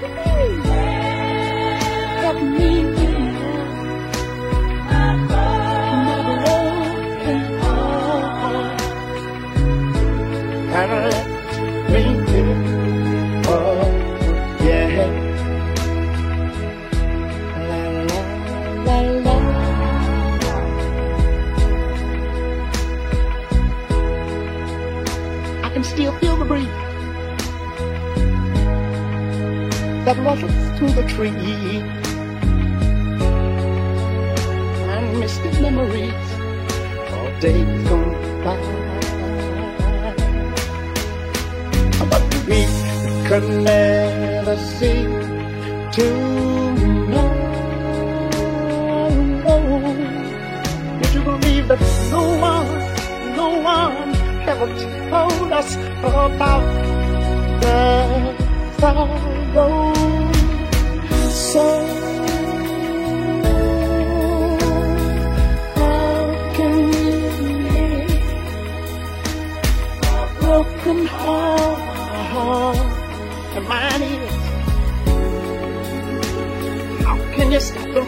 Help me. Me. that waddles to the tree. And misty memories of days gone by. But we could never see to know. Did you believe that no one, no one ever told us about the sorrow?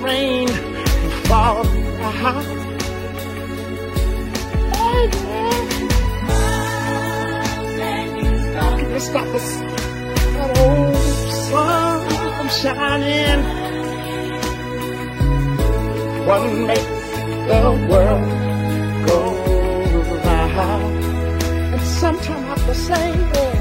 rain and fall out. Hey, yeah. Can you stop this? That old sun from shining. One makes the world go round. And sometimes I have to say,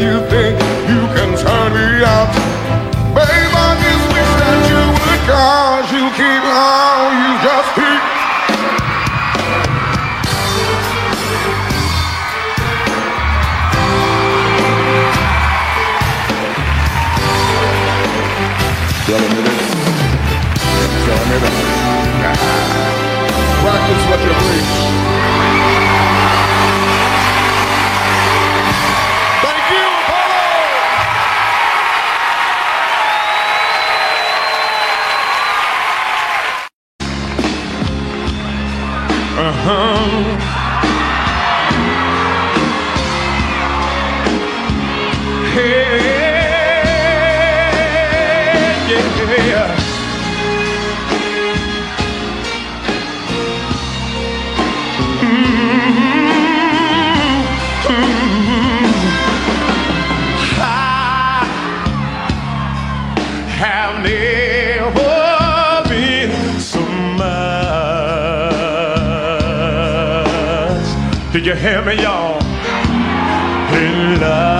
you think you can turn me out. Babe, I just wish that you cause you keep on. hear me, y'all? In love.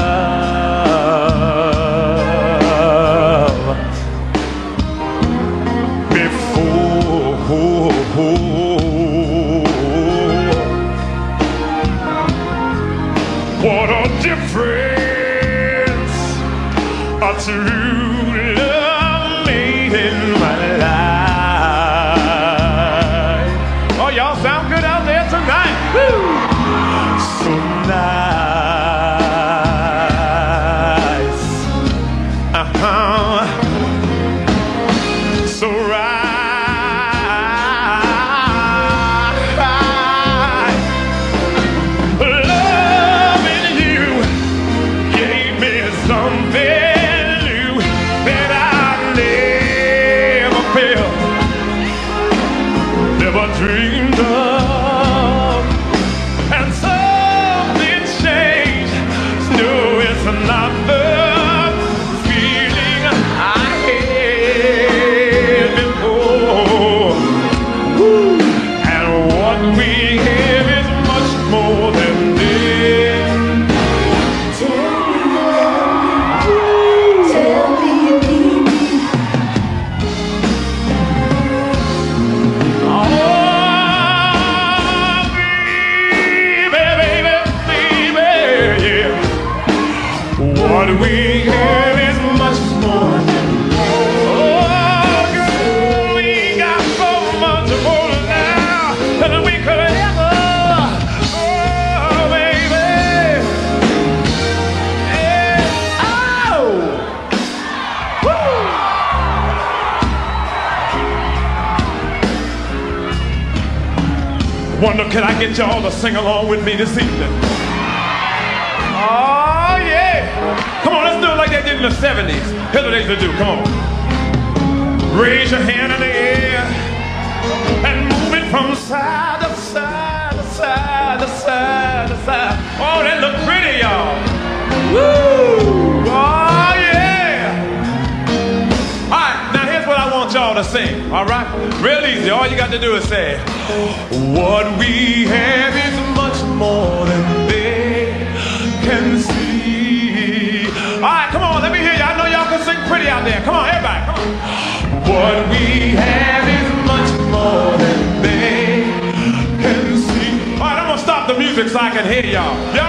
I get y'all to sing along with me this evening? Oh, yeah. Come on, let's do it like they did in the 70s. Here's what they used to do. Come on. Raise your hand in the air and move it from side to side to side to side to side. Oh, that look pretty, y'all. Woo! To sing. All right, real easy. All you got to do is say, "What we have is much more than they can see." All right, come on, let me hear you. I know y'all can sing pretty out there. Come on, everybody, come on. What we have is much more than they can see. All right, I'm gonna stop the music so I can hear y'all. Y'all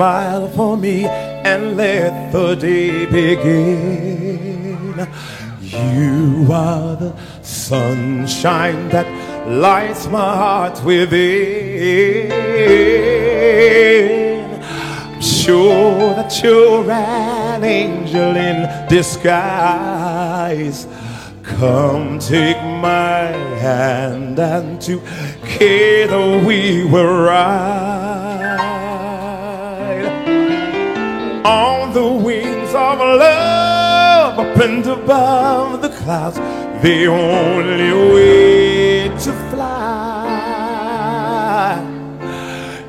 smile for me and let the day begin. You are the sunshine that lights my heart within. I'm sure that you're an angel in disguise. Come take my hand and together we will ride of love up and above the clouds. The only way to fly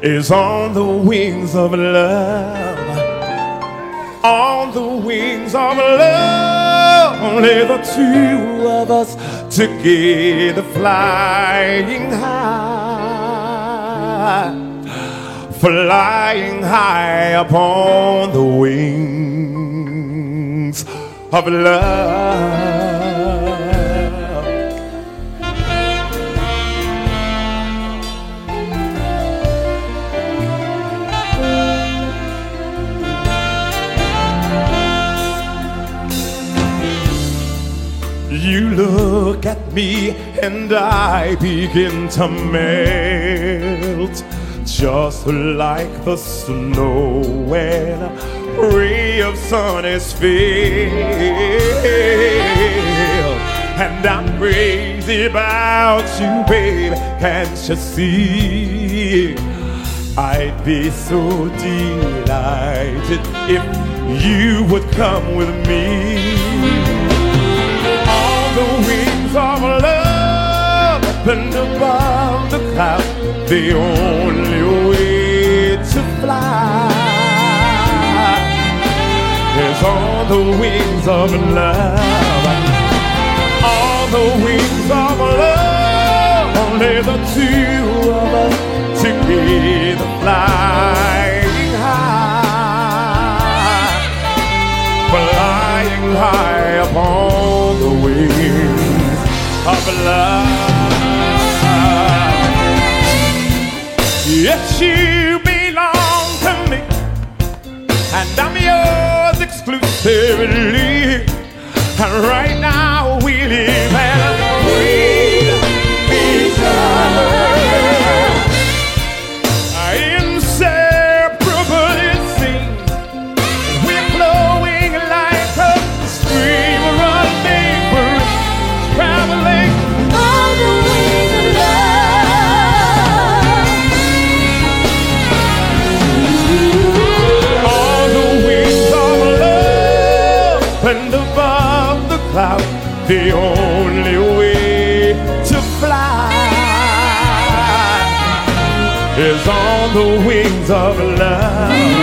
is on the wings of love. On the wings of love, only the two of us together flying high, flying high upon the wings of love. You look at me and I begin to melt just like the snow when ray of sun is filled. And I'm crazy about you, babe. Can't you see? I'd be so delighted if you would come with me on the wings of love and above the clouds. The only on the wings of love. On the wings of love, only the two of us together flying high flying high upon the wings of love. Yes, you and I'm yours exclusively. And right now we live and breathe each other. The wings of love.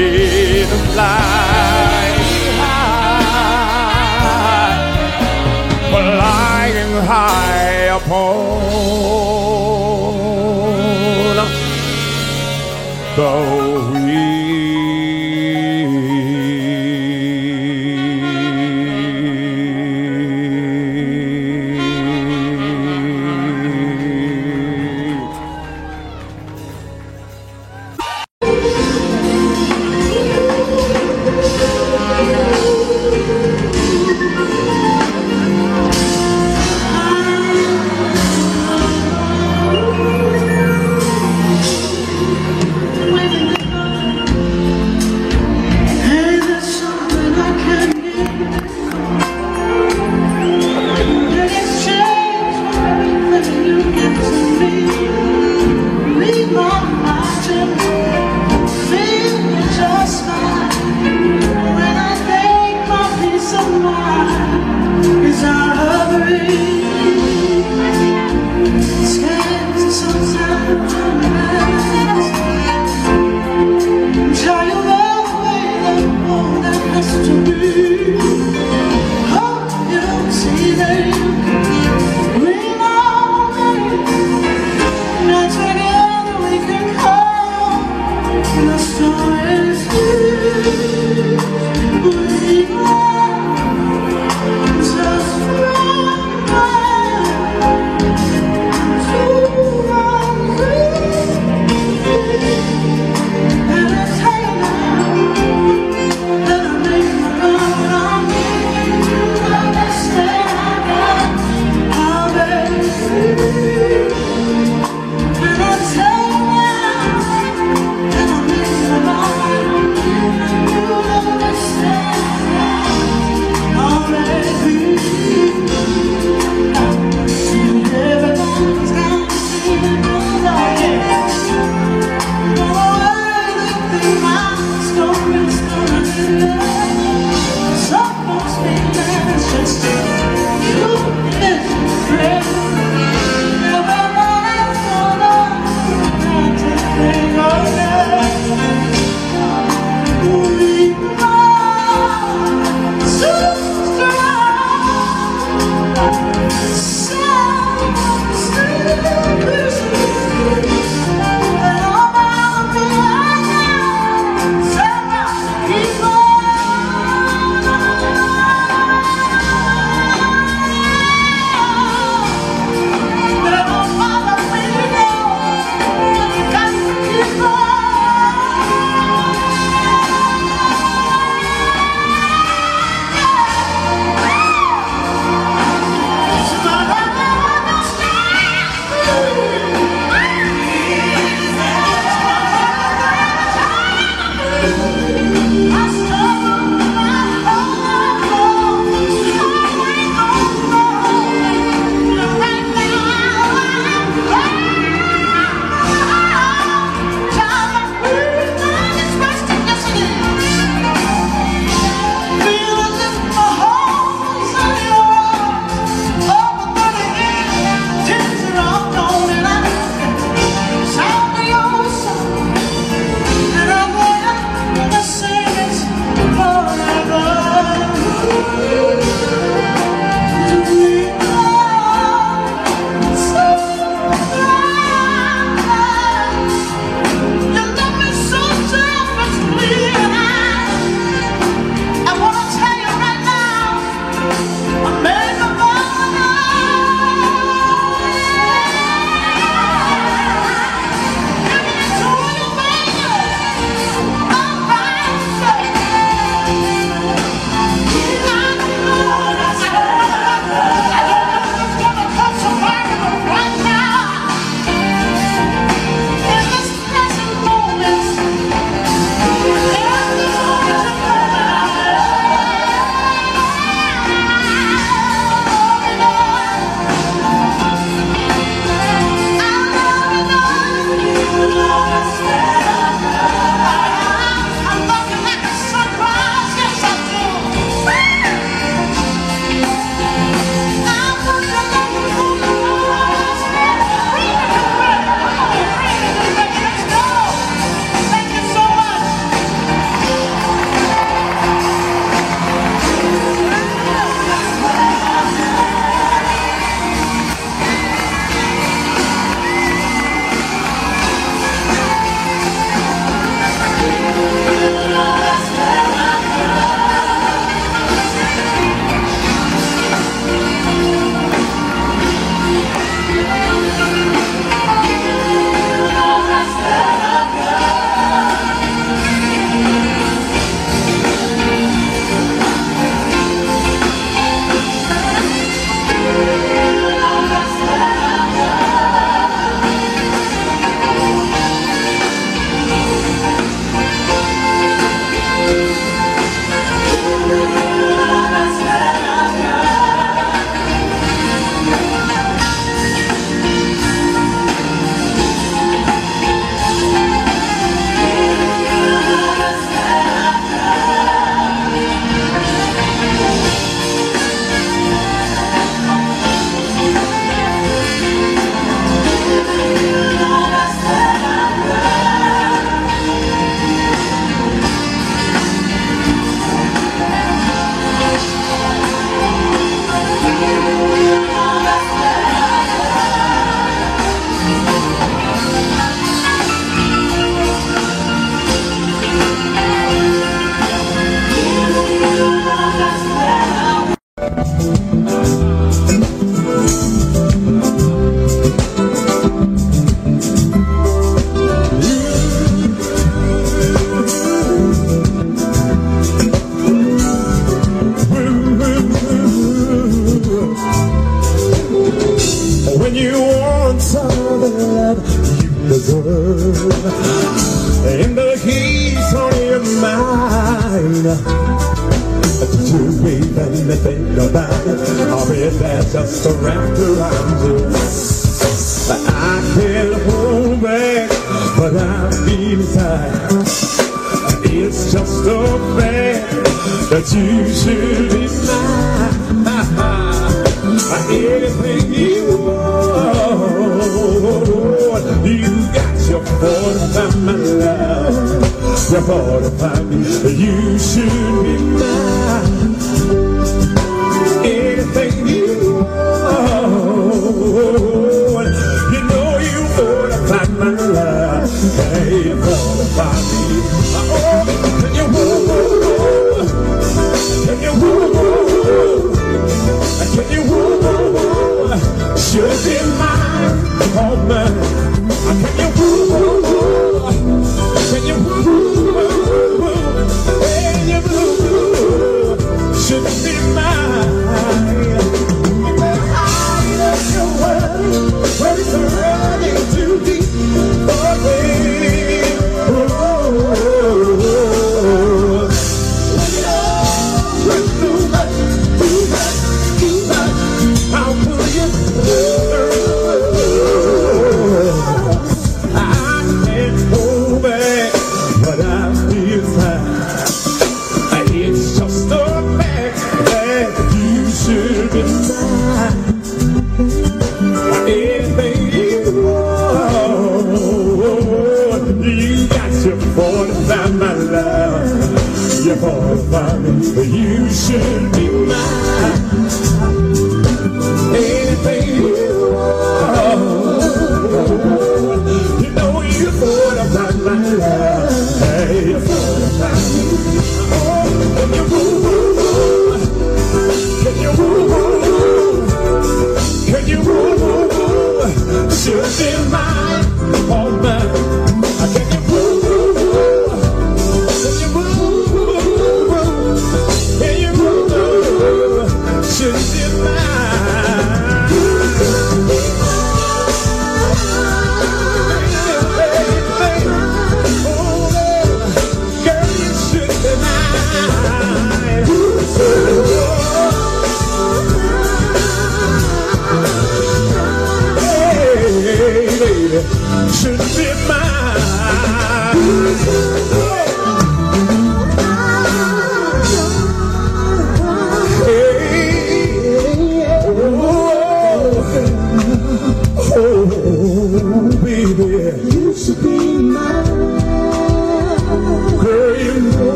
Together flying high, flying high upon the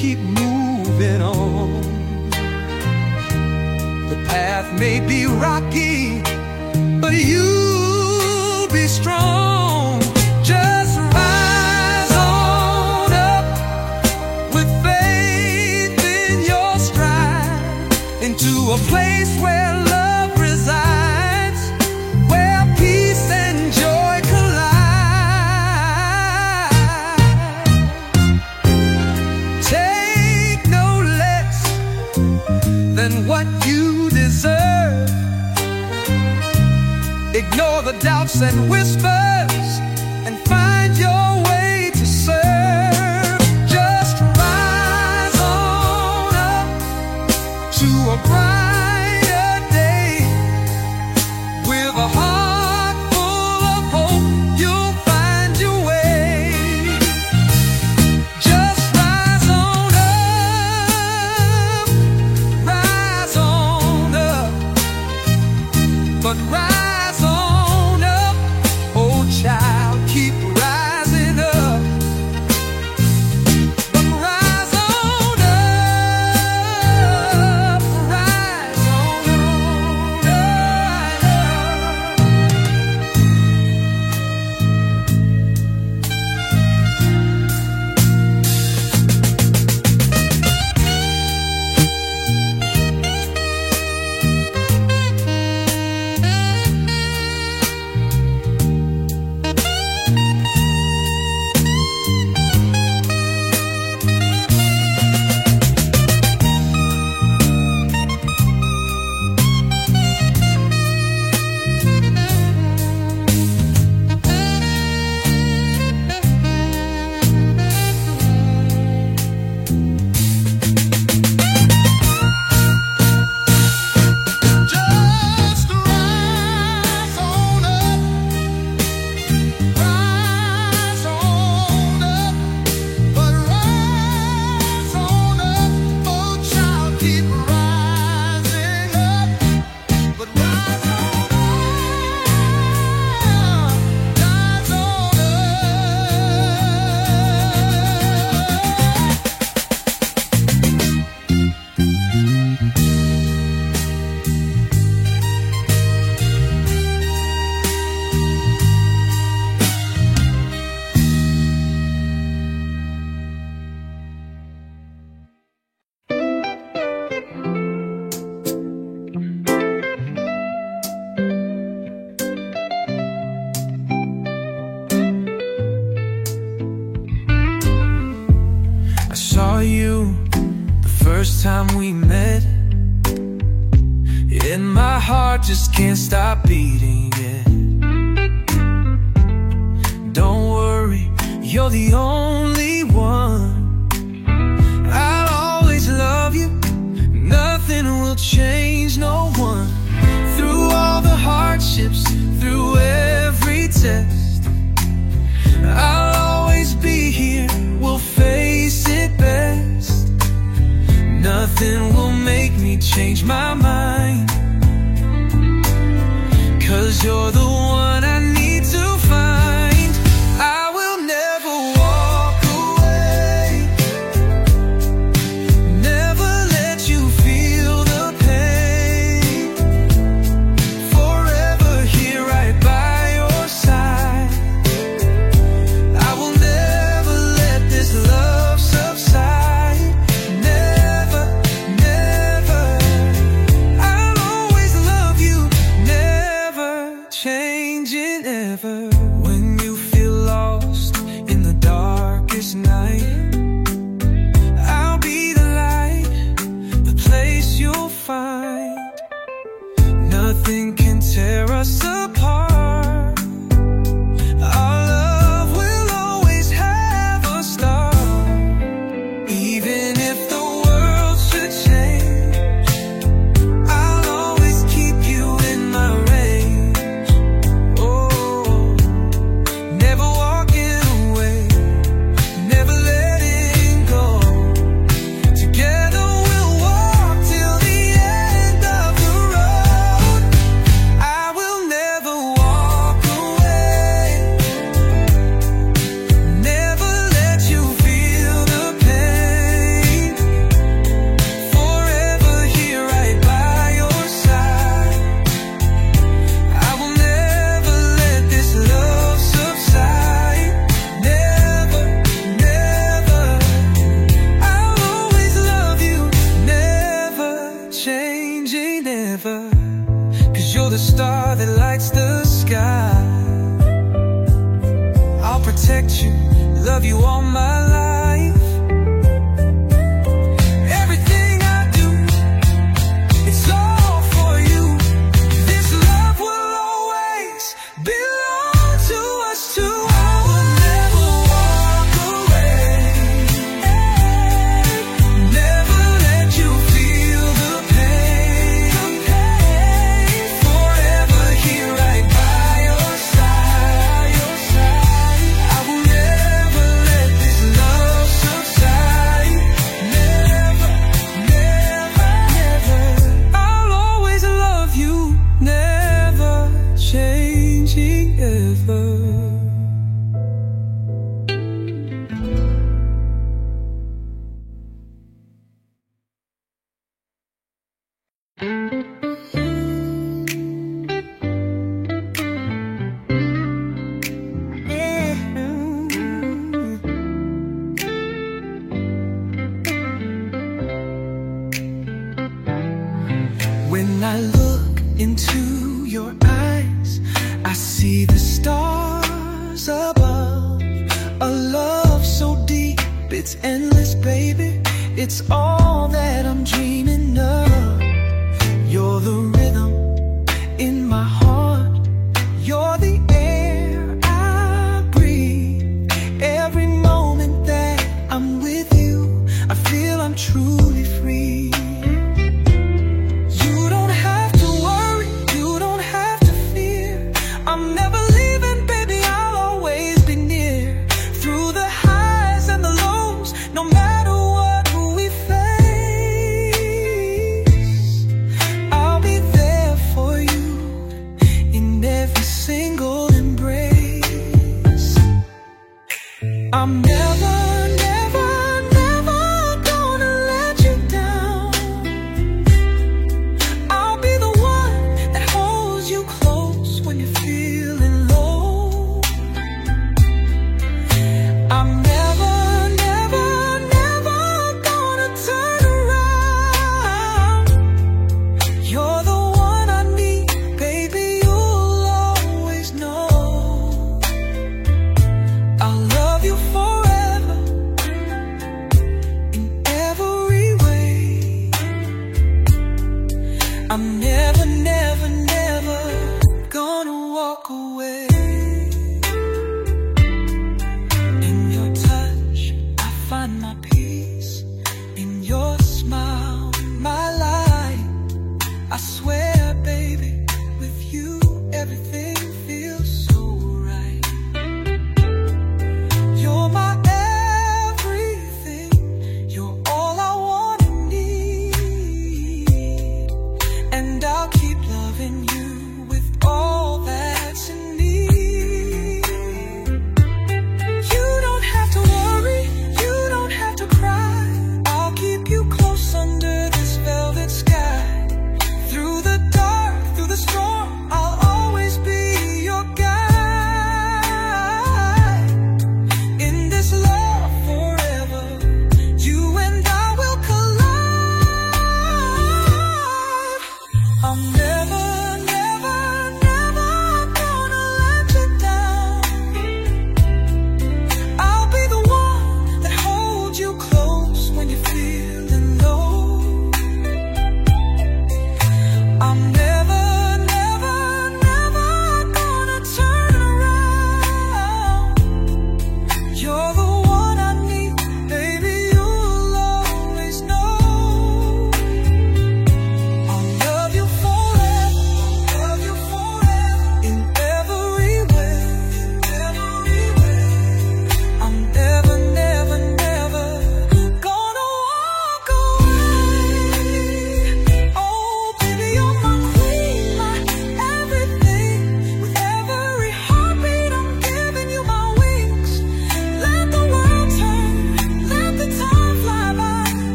keep moving on. The path may be rocky. and whisper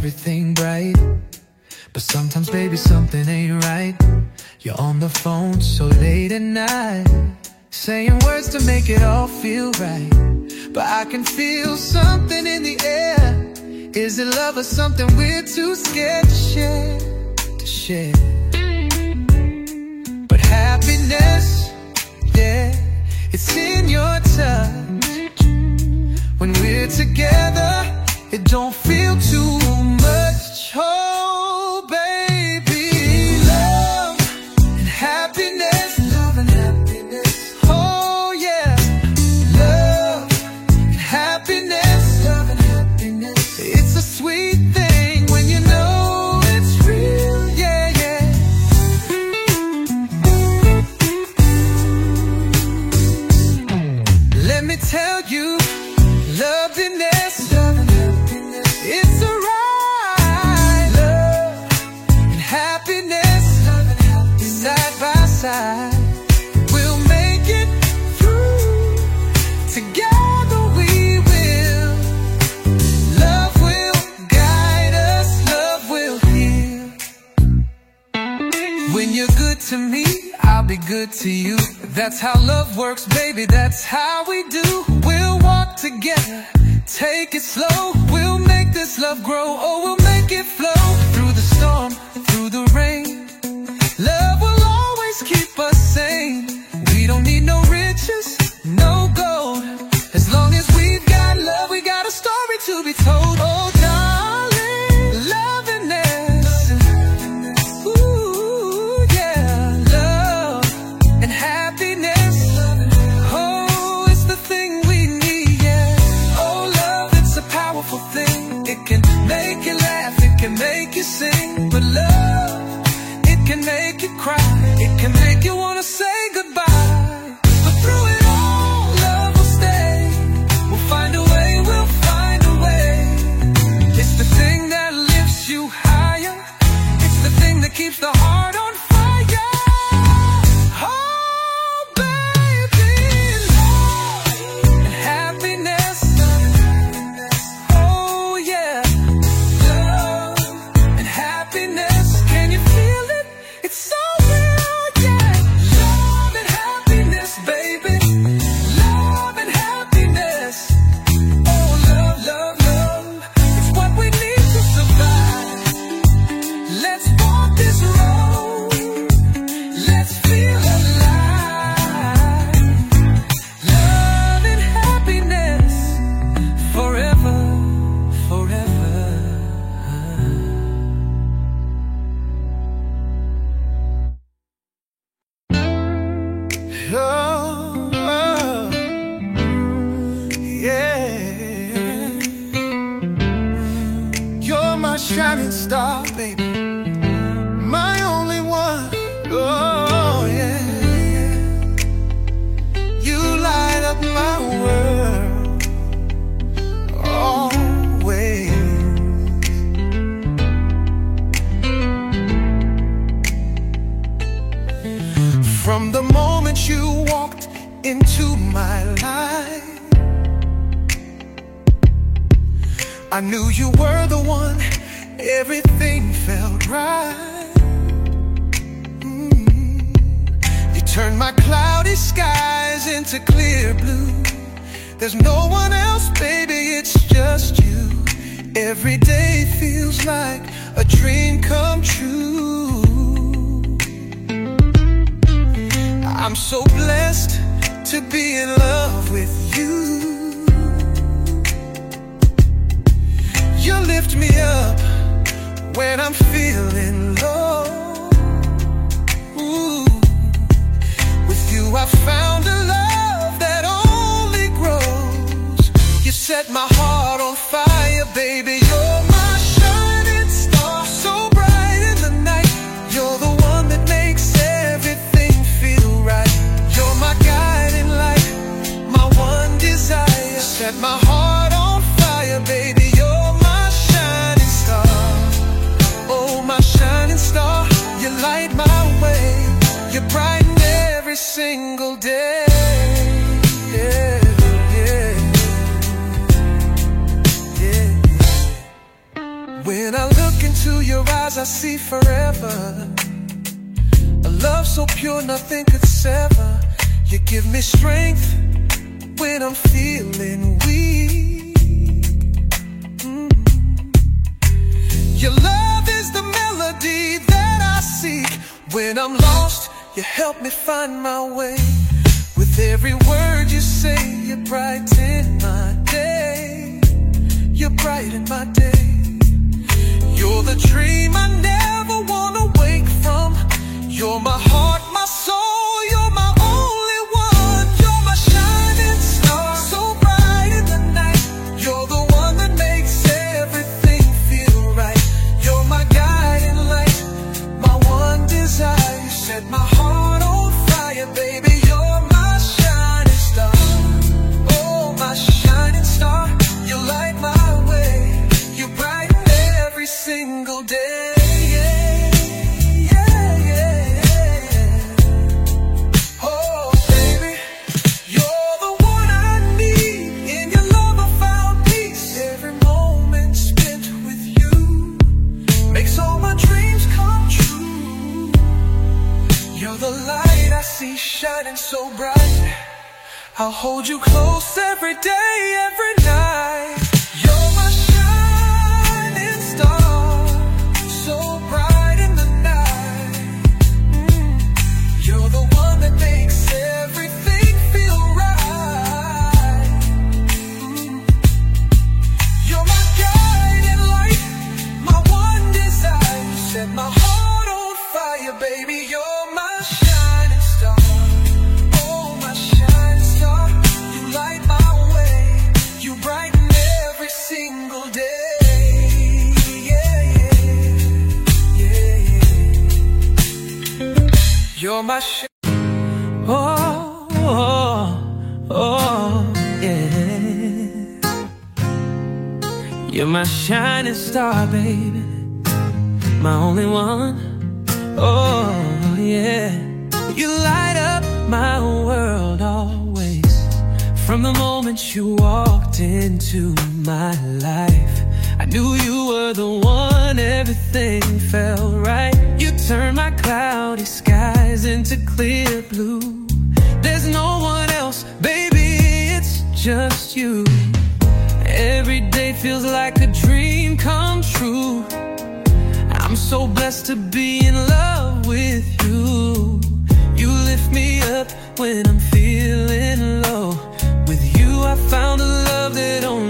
everything bright. But sometimes, baby, something ain't right. You're on the phone so late at night Saying words to make it all feel right. But I can feel something in the air. Is it love or something we're too scared to share? To share? But happiness, yeah It's in your touch. When we're together, it don't That's how love works, baby, that's how we do. We'll walk together, take it slow. We'll make this love grow, or we'll make it flow. Through the storm, through the rain, love will always keep us sane. We don't need no riches. There's no one else, baby, it's just you. Every day feels like a dream come true. I'm so blessed to be in love with you. You lift me up when I'm feeling low. Ooh. With you, I found a set my heart on fire, baby. I see forever. A love so pure, nothing could sever. You give me strength when I'm feeling weak. Mm. Your love is the melody that I seek. When I'm lost, you help me find my way. With every word you say, you brighten my day. You brighten my day. You're the dream I never wanna wake from. You're my heart, my soul, shining so bright. I'll hold you close every day, every night. You're my sh- Oh, oh, oh, yeah. You're my shining star, baby. My only one. Oh, yeah. You light up my world always. From the moment you walked into my life, I knew you were the one. Everything felt right. You turned my cloudy skies into clear blue. There's no one else, baby, it's just you. Every day feels like a dream come true. I'm so blessed to be in love with you. You lift me up when I'm feeling low. With you, I found a love that only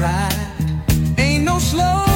Ain't no slowing,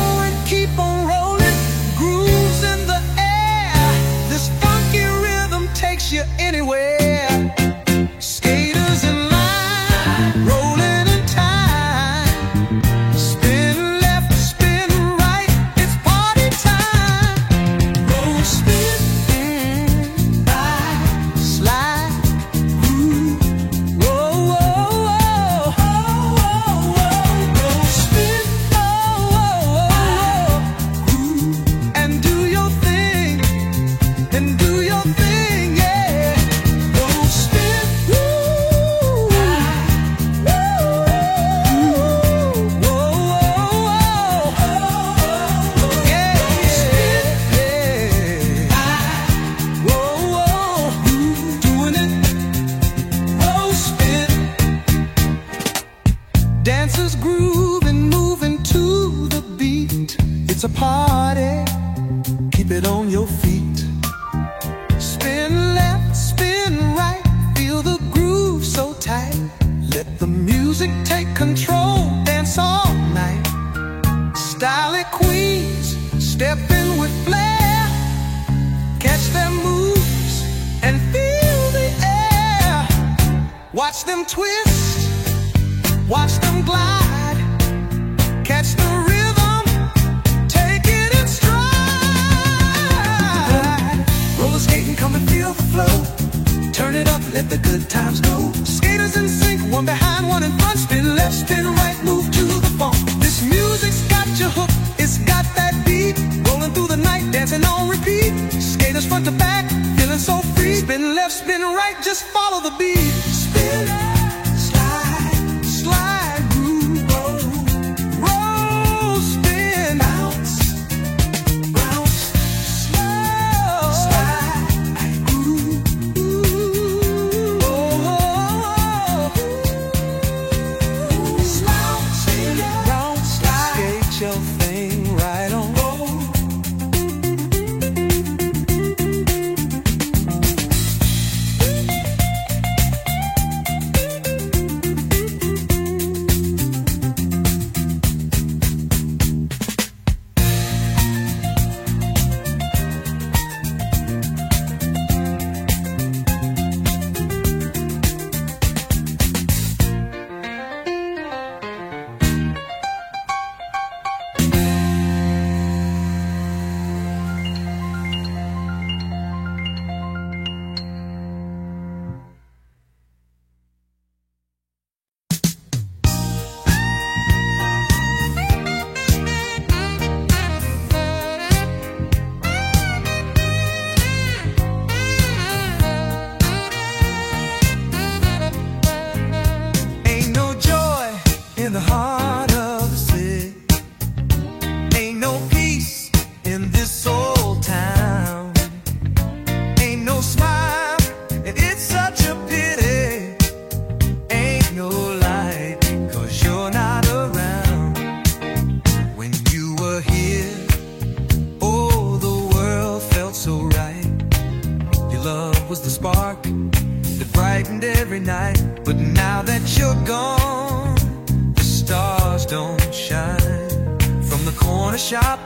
wanna shop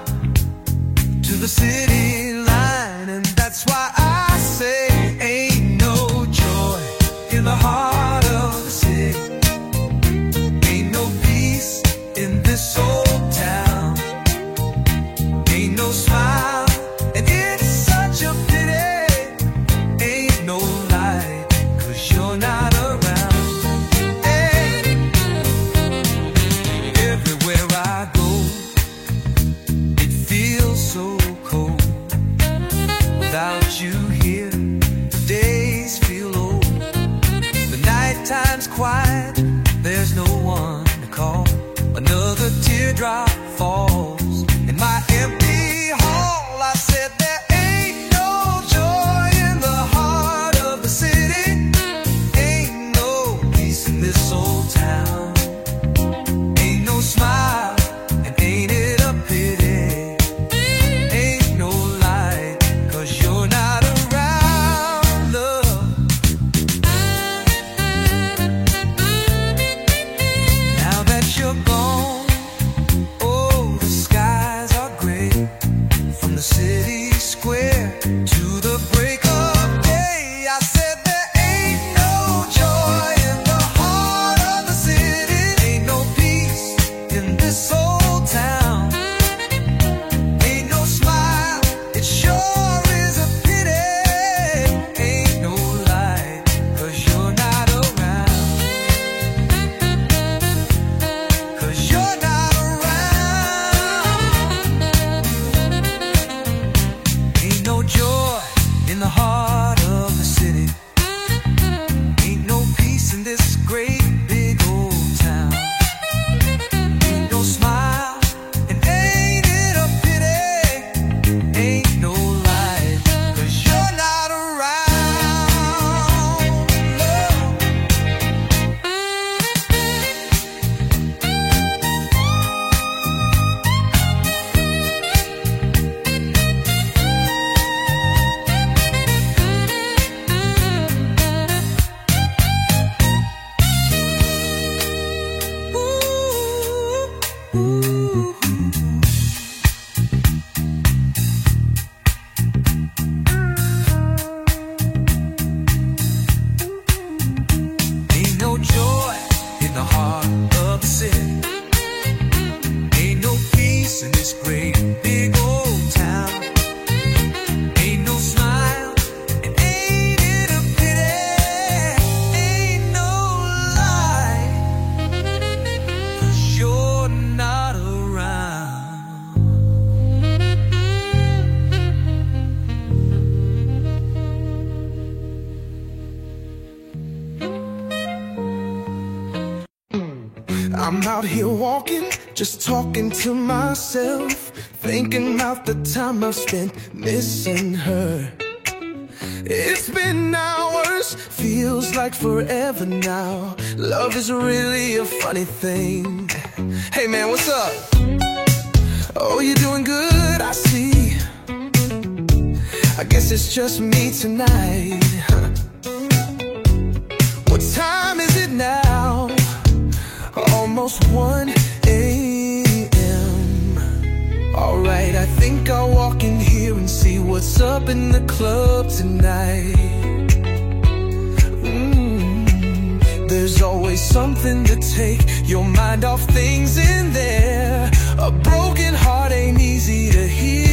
to the city. talking to myself, thinking about the time I've spent missing her. It's been hours, feels like forever now. Love is really a funny thing. Hey man, what's up? Oh, you're doing good, I see. I guess it's just me tonight. What time is it now? Almost one. I think I'll walk in here and see what's up in the club tonight. Mm, there's always something to take your mind off things in there. A broken heart ain't easy to heal.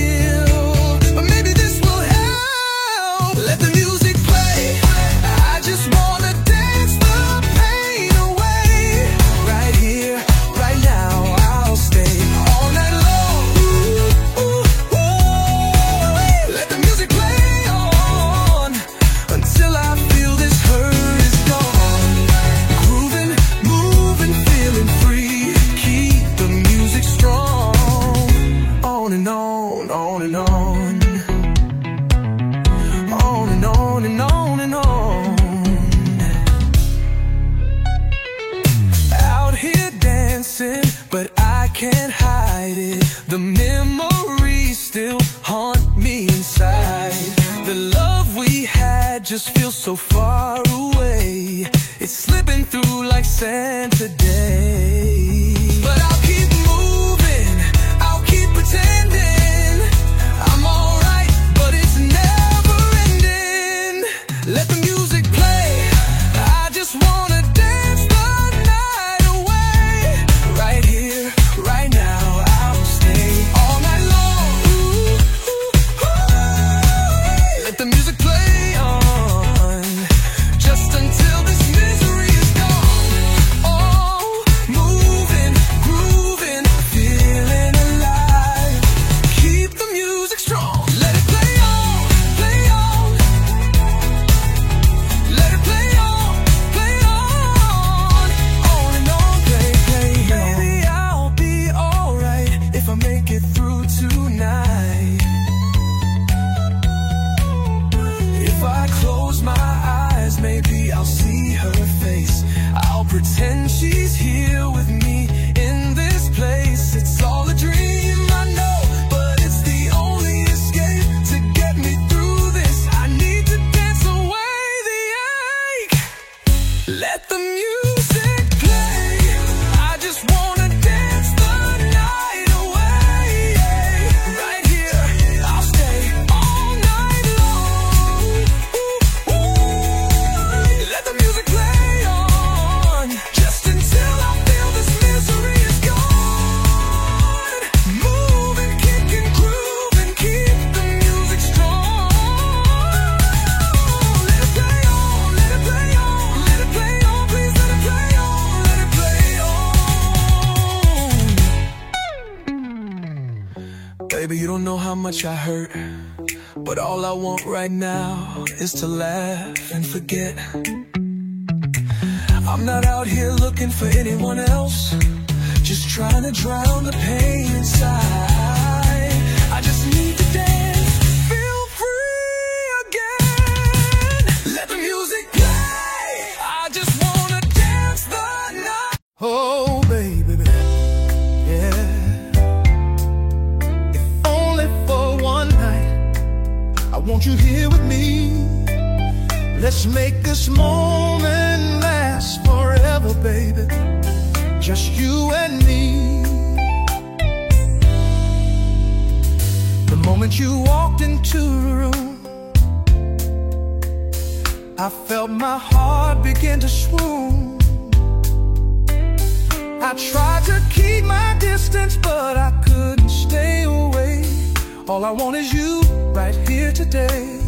The moment you walked into the room, I felt my heart begin to swoon. I tried to keep my distance, but I couldn't stay away. All I want is you right here today.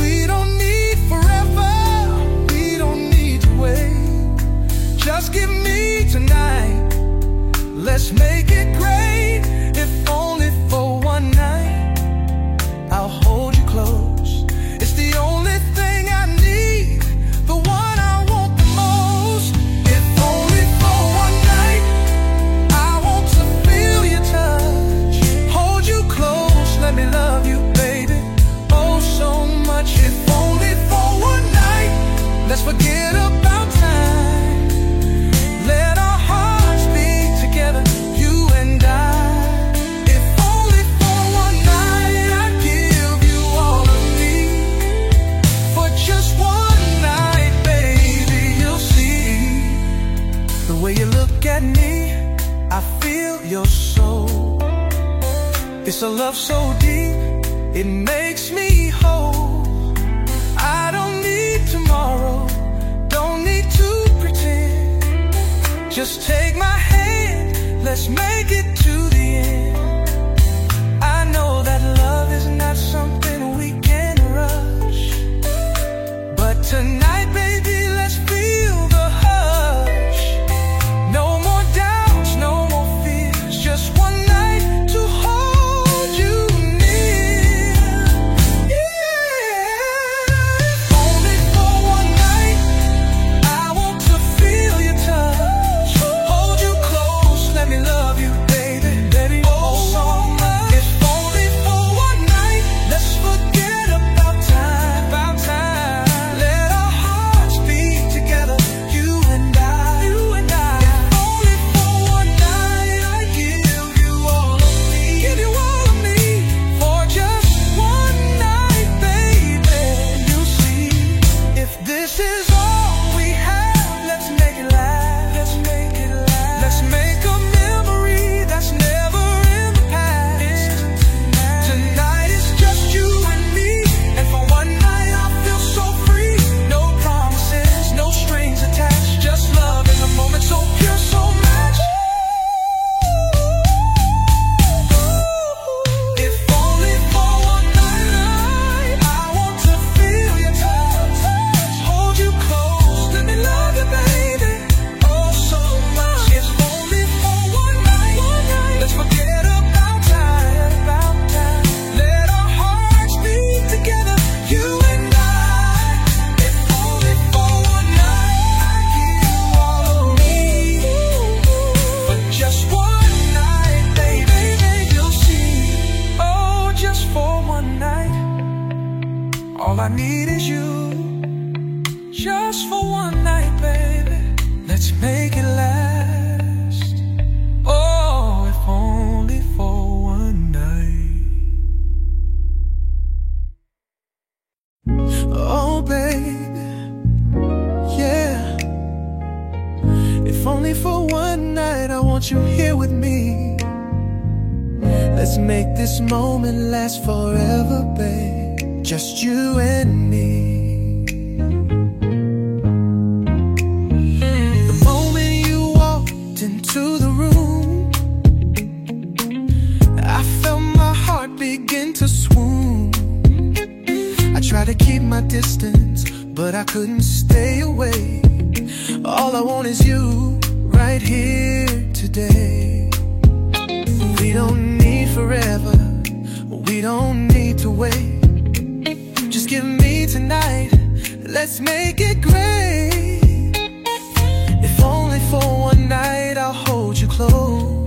We don't need forever, we don't need to wait. Just give me tonight. Let's make it great. It's a love so deep, it makes me whole. I don't need tomorrow, don't need to pretend. Just take my hand, let's make it you're here with me. Let's make this moment last forever, babe. Just you and me. The moment you walked into the room, I felt my heart begin to swoon. I tried to keep my distance, but I couldn't stay away. All I want is you right here today. We don't need forever, we don't need to wait. Just give me tonight, let's make it great. If only for one night, I'll hold you close.